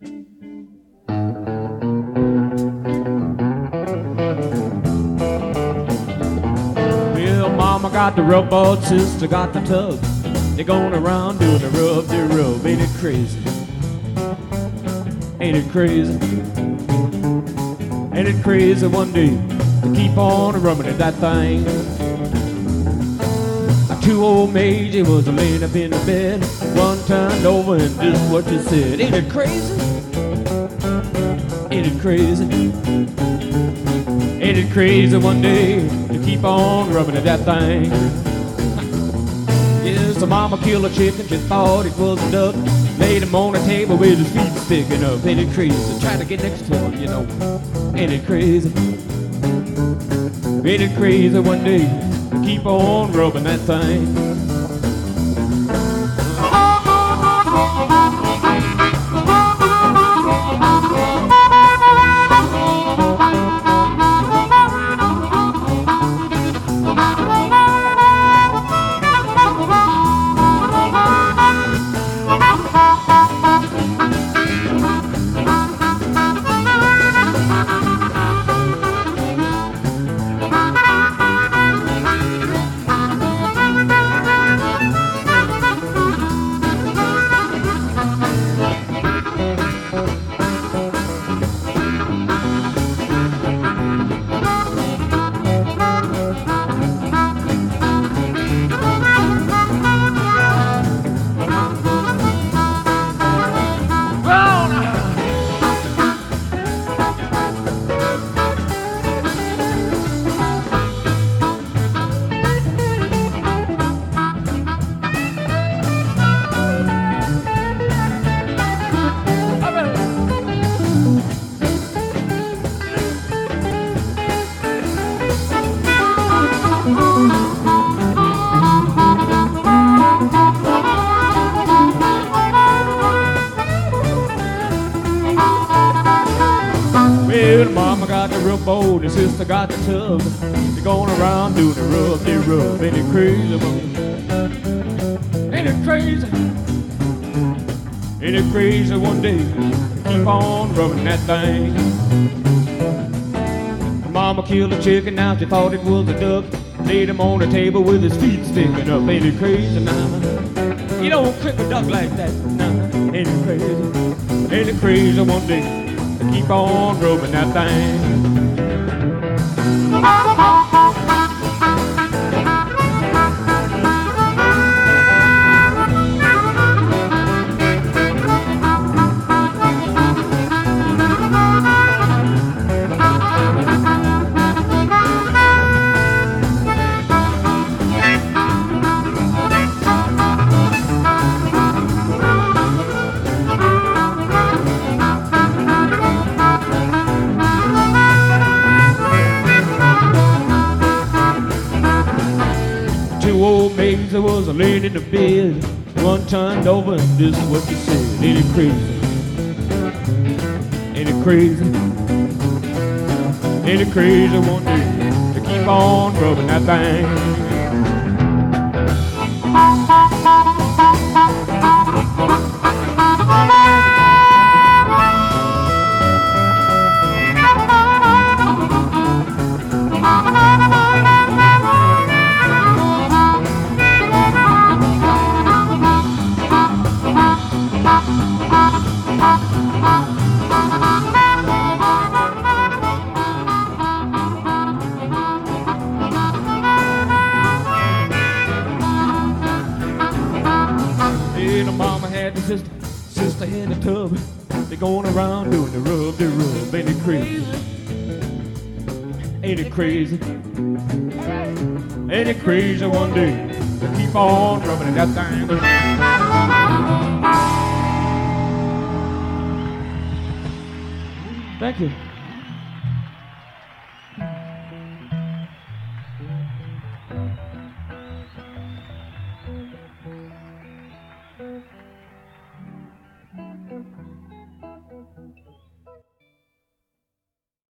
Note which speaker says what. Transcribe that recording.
Speaker 1: Well, mama got the rubber, sister got the tub. They're going around doing the rub, the rub. Ain't it crazy? Ain't it crazy? Ain't it crazy one day to keep on rubbing at that thing? Two old maids, they was laying up in the bed. One turned over and is what you said. Ain't it crazy? Ain't it crazy? Ain't it crazy one day to keep on rubbing at that thing? Yes, the mama killed a chicken, she thought it was a duck. Laid him on the table with his feet sticking up. Ain't it crazy? Try to get next to him, you know. Ain't it crazy? Ain't it crazy one day to keep on rubbing that thing? Well, mama got the real rubbo, the sister got the tub. They're going around doing the rub, they rub. Ain't it crazy, mama? Ain't it crazy? Ain't it crazy one day keep on rubbing that thing? Mama killed a chicken, now she thought it was a duck. Laid him on the table with his feet sticking up. Ain't it crazy, mama? You don't cook a duck like that, nah. Ain't it crazy? Ain't it crazy one day? Keep on rubbing that thing. That was laying in the bed. One turned over and this is what she said. Ain't it crazy? Ain't it crazy? Ain't it crazy one day to keep on rubbing that thing? Had the sister, sister had the tub. They going around doing the rub, the rub. Ain't it crazy? Ain't it crazy? Ain't it crazy one day to keep on rubbing that thing? Thank you.